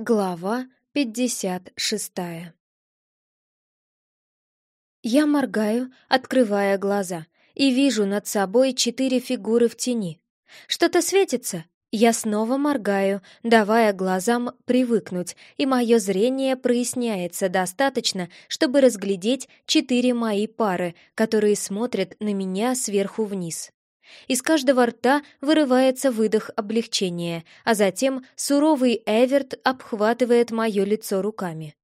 Глава пятьдесят шестая Я моргаю, открывая глаза, и вижу над собой четыре фигуры в тени. Что-то светится. Я снова моргаю, давая глазам привыкнуть, и мое зрение проясняется достаточно, чтобы разглядеть четыре мои пары, которые смотрят на меня сверху вниз. Из каждого рта вырывается выдох облегчения, а затем суровый Эверт обхватывает мое лицо руками.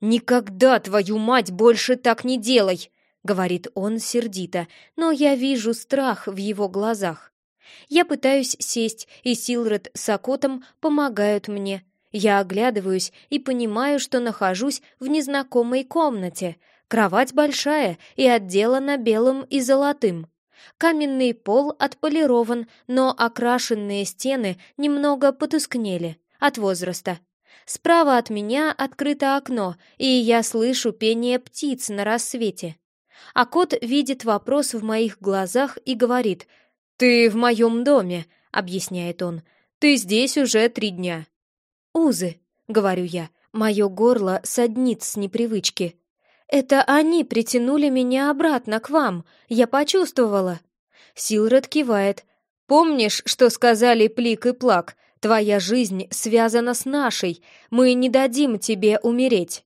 «Никогда, твою мать, больше так не делай!» — говорит он сердито, но я вижу страх в его глазах. Я пытаюсь сесть, и Силред с Акотом помогают мне. Я оглядываюсь и понимаю, что нахожусь в незнакомой комнате. Кровать большая и отделана белым и золотым. Каменный пол отполирован, но окрашенные стены немного потускнели от возраста. Справа от меня открыто окно, и я слышу пение птиц на рассвете. А кот видит вопрос в моих глазах и говорит «Ты в моем доме», — объясняет он. «Ты здесь уже три дня». «Узы», — говорю я, — мое горло саднит с непривычки. «Это они притянули меня обратно к вам. Я почувствовала». Силред кивает. «Помнишь, что сказали Плик и Плак? Твоя жизнь связана с нашей. Мы не дадим тебе умереть».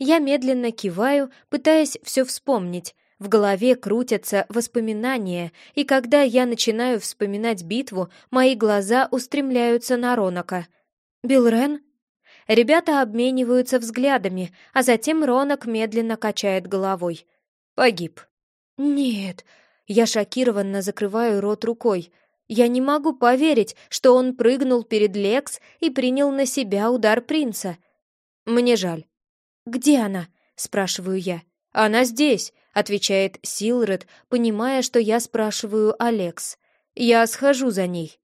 Я медленно киваю, пытаясь все вспомнить. В голове крутятся воспоминания, и когда я начинаю вспоминать битву, мои глаза устремляются на Ронака. «Билрен?» Ребята обмениваются взглядами, а затем Ронок медленно качает головой. «Погиб». «Нет». Я шокированно закрываю рот рукой. Я не могу поверить, что он прыгнул перед Лекс и принял на себя удар принца. Мне жаль. «Где она?» — спрашиваю я. «Она здесь», — отвечает Силред, понимая, что я спрашиваю Алекс. «Я схожу за ней».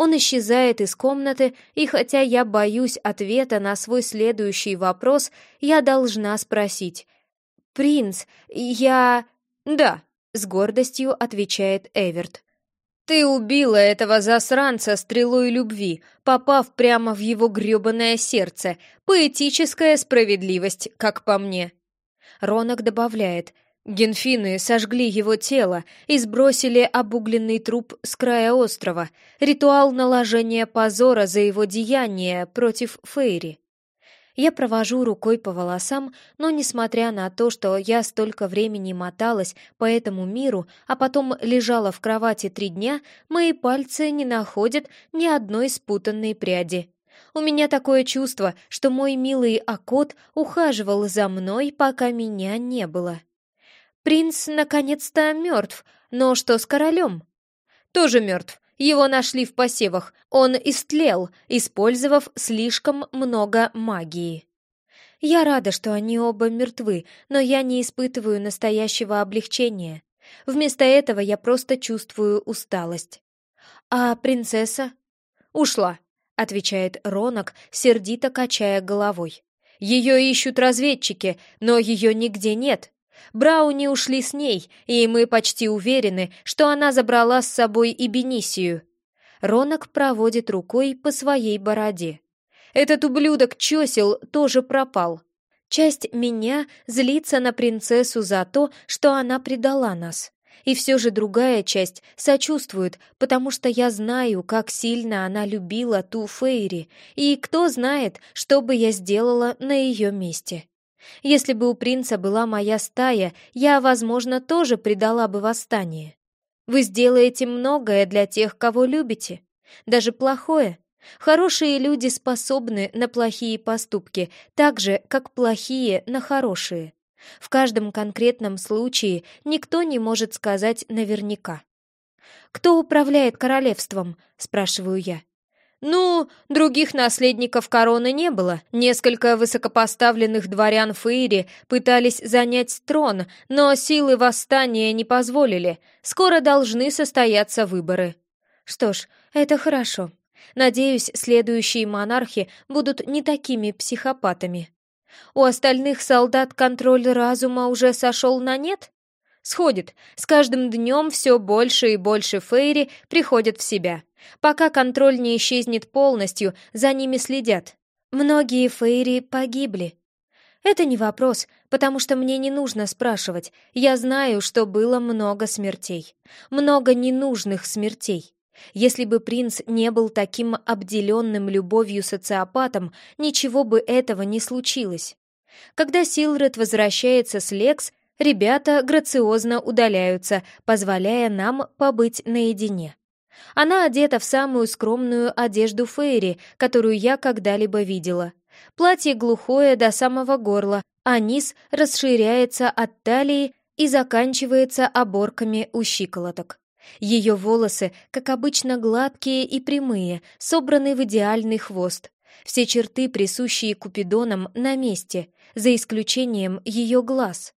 Он исчезает из комнаты, и хотя я боюсь ответа на свой следующий вопрос, я должна спросить. «Принц, я...» «Да», — с гордостью отвечает Эверт. «Ты убила этого засранца стрелой любви, попав прямо в его грёбаное сердце. Поэтическая справедливость, как по мне». Ронок добавляет — Генфины сожгли его тело и сбросили обугленный труп с края острова. Ритуал наложения позора за его деяние против Фейри. Я провожу рукой по волосам, но, несмотря на то, что я столько времени моталась по этому миру, а потом лежала в кровати три дня, мои пальцы не находят ни одной спутанной пряди. У меня такое чувство, что мой милый Акот ухаживал за мной, пока меня не было. Принц наконец-то мертв, но что с королем? Тоже мертв. Его нашли в посевах. Он истлел, использовав слишком много магии. Я рада, что они оба мертвы, но я не испытываю настоящего облегчения. Вместо этого я просто чувствую усталость. «А принцесса?» «Ушла», — отвечает Ронок, сердито качая головой. «Ее ищут разведчики, но ее нигде нет. Брауни ушли с ней, и мы почти уверены, что она забрала с собой и Бенисию. Ронок проводит рукой по своей бороде. Этот ублюдок Чосел тоже пропал. Часть меня злится на принцессу за то, что она предала нас. И все же другая часть сочувствует, потому что я знаю, как сильно она любила ту Фейри, и кто знает, что бы я сделала на ее месте. Если бы у принца была моя стая, я, возможно, тоже предала бы восстание. Вы сделаете многое для тех, кого любите, даже плохое. Хорошие люди способны на плохие поступки, так же, как плохие на хорошие. В каждом конкретном случае никто не может сказать наверняка. «Кто управляет королевством?» — спрашиваю я. Ну, других наследников короны не было. Несколько высокопоставленных дворян Фейри пытались занять трон, но силы восстания не позволили. Скоро должны состояться выборы. Что ж, это хорошо. Надеюсь, следующие монархи будут не такими психопатами. У остальных солдат контроль разума уже сошел на нет? Сходит. С каждым днем все больше и больше Фейри приходят в себя. Пока контроль не исчезнет полностью, за ними следят. Многие фейри погибли. Это не вопрос, потому что мне не нужно спрашивать. Я знаю, что было много смертей. Много ненужных смертей. Если бы принц не был таким обделенным любовью социопатом, ничего бы этого не случилось. Когда Силред возвращается с Лекс, ребята грациозно удаляются, позволяя нам побыть наедине. Она одета в самую скромную одежду Фейри, которую я когда-либо видела. Платье глухое до самого горла, а низ расширяется от талии и заканчивается оборками у щиколоток. Ее волосы, как обычно, гладкие и прямые, собраны в идеальный хвост. Все черты, присущие Купидонам, на месте, за исключением ее глаз.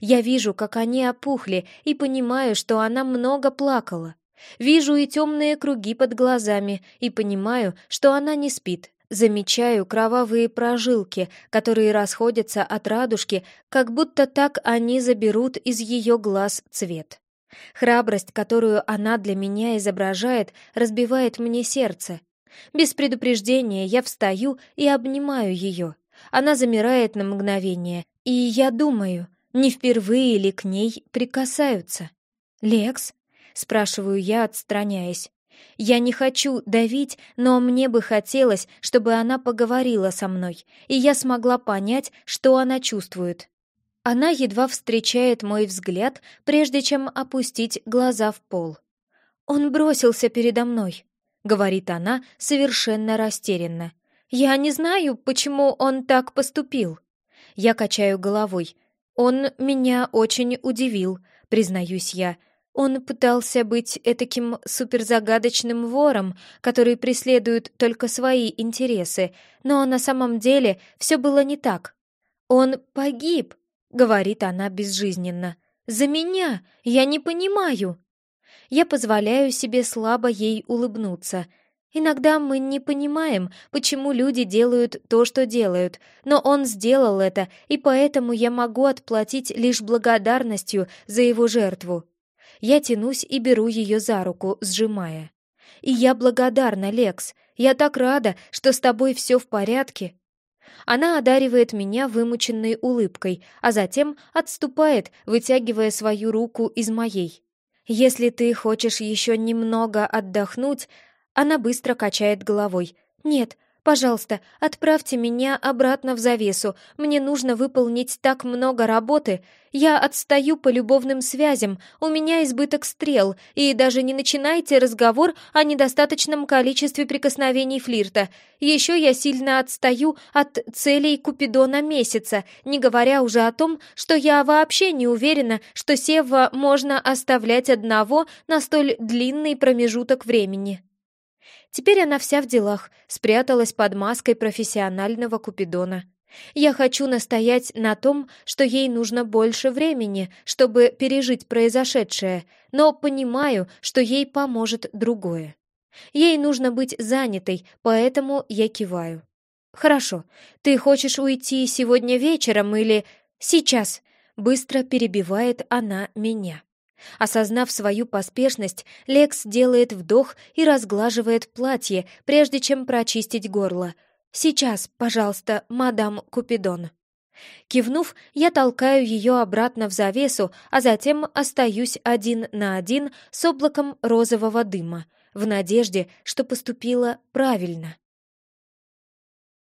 Я вижу, как они опухли, и понимаю, что она много плакала. Вижу и темные круги под глазами, и понимаю, что она не спит. Замечаю кровавые прожилки, которые расходятся от радужки, как будто так они заберут из ее глаз цвет. Храбрость, которую она для меня изображает, разбивает мне сердце. Без предупреждения я встаю и обнимаю ее. Она замирает на мгновение, и я думаю, не впервые ли к ней прикасаются. «Лекс?» — спрашиваю я, отстраняясь. Я не хочу давить, но мне бы хотелось, чтобы она поговорила со мной, и я смогла понять, что она чувствует. Она едва встречает мой взгляд, прежде чем опустить глаза в пол. «Он бросился передо мной», — говорит она совершенно растерянно. «Я не знаю, почему он так поступил». Я качаю головой. «Он меня очень удивил», — признаюсь я, — он пытался быть этаким суперзагадочным вором, который преследует только свои интересы, но на самом деле все было не так. «Он погиб», — говорит она безжизненно. «За меня! Я не понимаю!» Я позволяю себе слабо ей улыбнуться. Иногда мы не понимаем, почему люди делают то, что делают, но он сделал это, и поэтому я могу отплатить лишь благодарностью за его жертву. Я тянусь и беру ее за руку, сжимая. «И я благодарна, Лекс. Я так рада, что с тобой все в порядке». Она одаривает меня вымученной улыбкой, а затем отступает, вытягивая свою руку из моей. «Если ты хочешь еще немного отдохнуть...» Она быстро качает головой. «Нет, Пожалуйста, отправьте меня обратно в завесу. Мне нужно выполнить так много работы. Я отстаю по любовным связям, у меня избыток стрел, и даже не начинайте разговор о недостаточном количестве прикосновений флирта. Еще я сильно отстаю от целей Купидона месяца, не говоря уже о том, что я вообще не уверена, что Сева можно оставлять одного на столь длинный промежуток времени. Теперь она вся в делах, спряталась под маской профессионального купидона. Я хочу настоять на том, что ей нужно больше времени, чтобы пережить произошедшее, но понимаю, что ей поможет другое. Ей нужно быть занятой, поэтому я киваю. «Хорошо, ты хочешь уйти сегодня вечером или...» «Сейчас!» — быстро перебивает она меня. Осознав свою поспешность, Лекс делает вдох и разглаживает платье, прежде чем прочистить горло. «Сейчас, пожалуйста, мадам Купидон». Кивнув, я толкаю ее обратно в завесу, а затем остаюсь один на один с облаком розового дыма, в надежде, что поступила правильно.